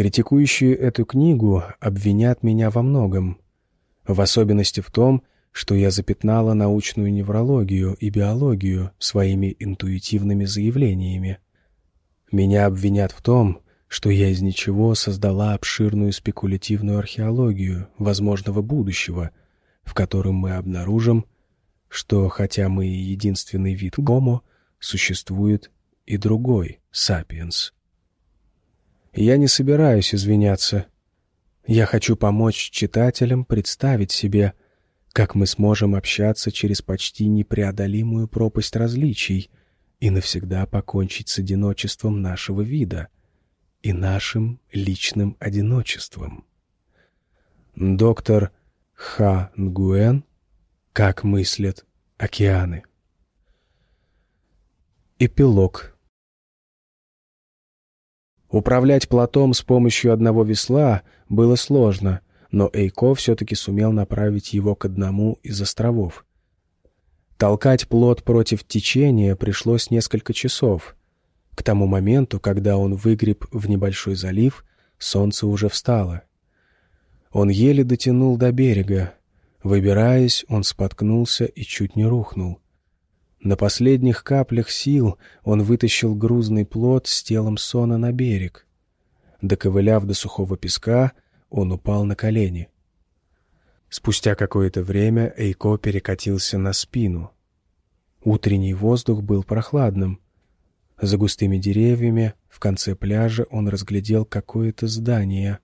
Критикующие эту книгу обвинят меня во многом, в особенности в том, что я запятнала научную неврологию и биологию своими интуитивными заявлениями. Меня обвинят в том, что я из ничего создала обширную спекулятивную археологию возможного будущего, в котором мы обнаружим, что хотя мы и единственный вид гомо, существует и другой сапиенс. Я не собираюсь извиняться. Я хочу помочь читателям представить себе, как мы сможем общаться через почти непреодолимую пропасть различий и навсегда покончить с одиночеством нашего вида и нашим личным одиночеством. Доктор Ха Нгуэн «Как мыслят океаны». Эпилог Управлять плотом с помощью одного весла было сложно, но Эйко все-таки сумел направить его к одному из островов. Толкать плот против течения пришлось несколько часов. К тому моменту, когда он выгреб в небольшой залив, солнце уже встало. Он еле дотянул до берега. Выбираясь, он споткнулся и чуть не рухнул. На последних каплях сил он вытащил грузный плод с телом Сона на берег. Доковыляв до сухого песка, он упал на колени. Спустя какое-то время Эйко перекатился на спину. Утренний воздух был прохладным. За густыми деревьями в конце пляжа он разглядел какое-то здание.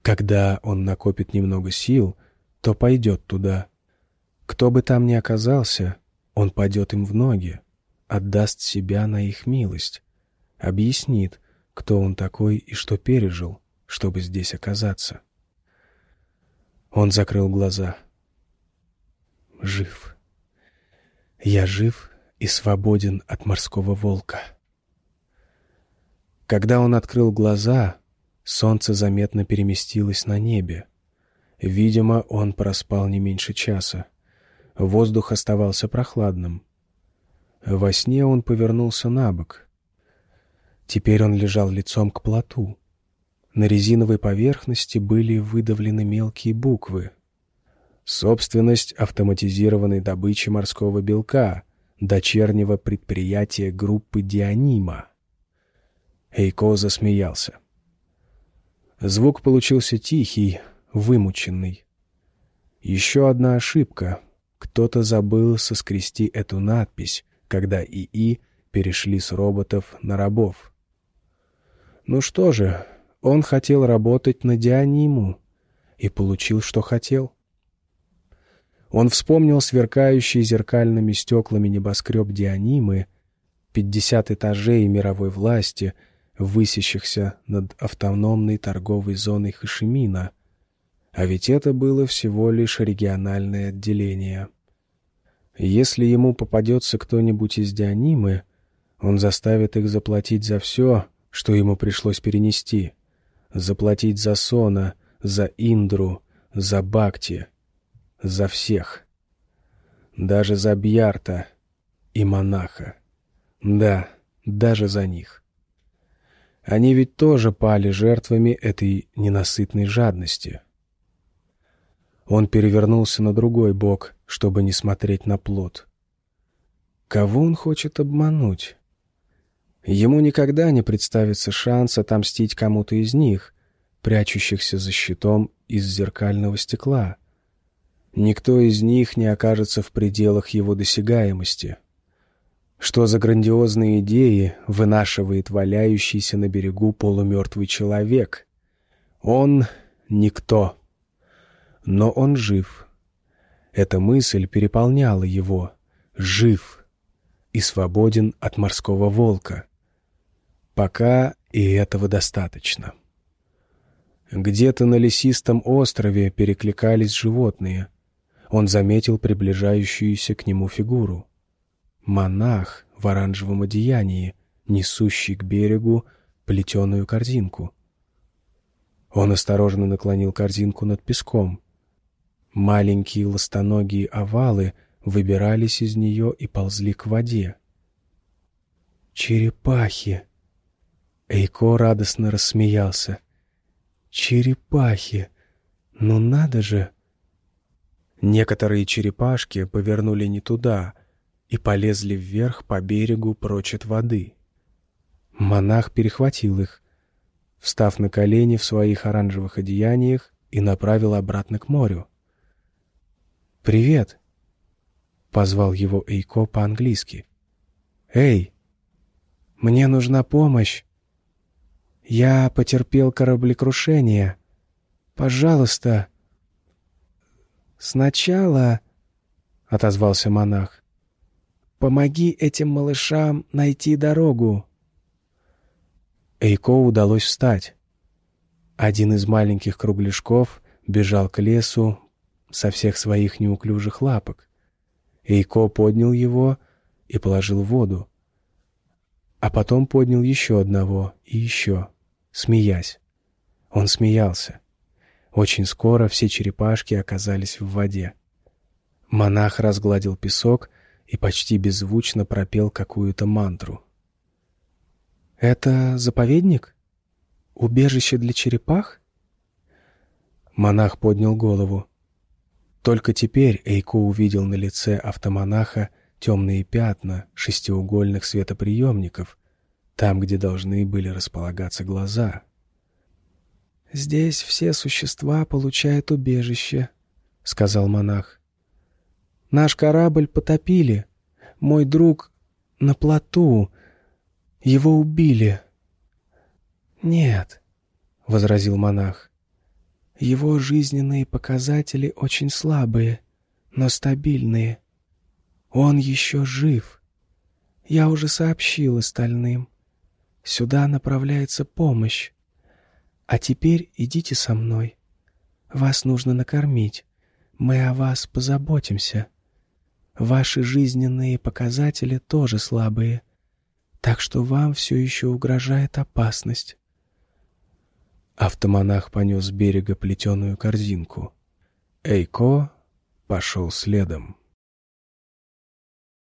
Когда он накопит немного сил, то пойдет туда. Кто бы там ни оказался, он падет им в ноги, отдаст себя на их милость, объяснит, кто он такой и что пережил, чтобы здесь оказаться. Он закрыл глаза. Жив. Я жив и свободен от морского волка. Когда он открыл глаза, солнце заметно переместилось на небе. Видимо, он проспал не меньше часа. Воздух оставался прохладным. Во сне он повернулся на бок. Теперь он лежал лицом к плоту. На резиновой поверхности были выдавлены мелкие буквы. Собственность автоматизированной добычи морского белка, дочернего предприятия группы Дианима. Эйко засмеялся. Звук получился тихий, вымученный. Еще одна ошибка, кто-то забыл соскрести эту надпись, когда ИИ перешли с роботов на рабов. Ну что же, он хотел работать на Дианиму и получил, что хотел. Он вспомнил сверкающий зеркальными стеклами небоскреб Дианимы, пятьдесят этажей мировой власти, высящихся над автономной торговой зоной Хашимина, а ведь это было всего лишь региональное отделение. Если ему попадется кто-нибудь из Дианимы, он заставит их заплатить за все, что ему пришлось перенести. Заплатить за Сона, за Индру, за Бакти, за всех. Даже за Бьярта и монаха. Да, даже за них. Они ведь тоже пали жертвами этой ненасытной жадности. Он перевернулся на другой бок, чтобы не смотреть на плод. Кого он хочет обмануть? Ему никогда не представится шанс отомстить кому-то из них, прячущихся за щитом из зеркального стекла. Никто из них не окажется в пределах его досягаемости. Что за грандиозные идеи вынашивает валяющийся на берегу полумертвый человек? Он — никто. Но он жив. Эта мысль переполняла его. Жив и свободен от морского волка. Пока и этого достаточно. Где-то на лесистом острове перекликались животные. Он заметил приближающуюся к нему фигуру. Монах в оранжевом одеянии, несущий к берегу плетеную корзинку. Он осторожно наклонил корзинку над песком. Маленькие ластоногие овалы выбирались из нее и ползли к воде. «Черепахи!» Эйко радостно рассмеялся. «Черепахи! Ну надо же!» Некоторые черепашки повернули не туда и полезли вверх по берегу прочь от воды. Монах перехватил их, встав на колени в своих оранжевых одеяниях и направил обратно к морю. «Привет!» — позвал его Эйко по-английски. «Эй, мне нужна помощь. Я потерпел кораблекрушение. Пожалуйста!» «Сначала...» — отозвался монах. «Помоги этим малышам найти дорогу». Эйко удалось встать. Один из маленьких кругляшков бежал к лесу со всех своих неуклюжих лапок. Эйко поднял его и положил в воду. А потом поднял еще одного и еще, смеясь. Он смеялся. Очень скоро все черепашки оказались в воде. Монах разгладил песок и почти беззвучно пропел какую-то мантру. «Это заповедник? Убежище для черепах?» Монах поднял голову. Только теперь Эйко увидел на лице автомонаха темные пятна шестиугольных светоприемников, там, где должны были располагаться глаза. «Здесь все существа получают убежище», — сказал монах. «Наш корабль потопили. Мой друг на плоту, его убили». «Нет», — возразил монах. «Его жизненные показатели очень слабые, но стабильные. Он еще жив. Я уже сообщил остальным. Сюда направляется помощь. А теперь идите со мной. Вас нужно накормить. Мы о вас позаботимся. Ваши жизненные показатели тоже слабые так что вам все еще угрожает опасность. Автомонах понес с берега плетеную корзинку. Эйко пошел следом.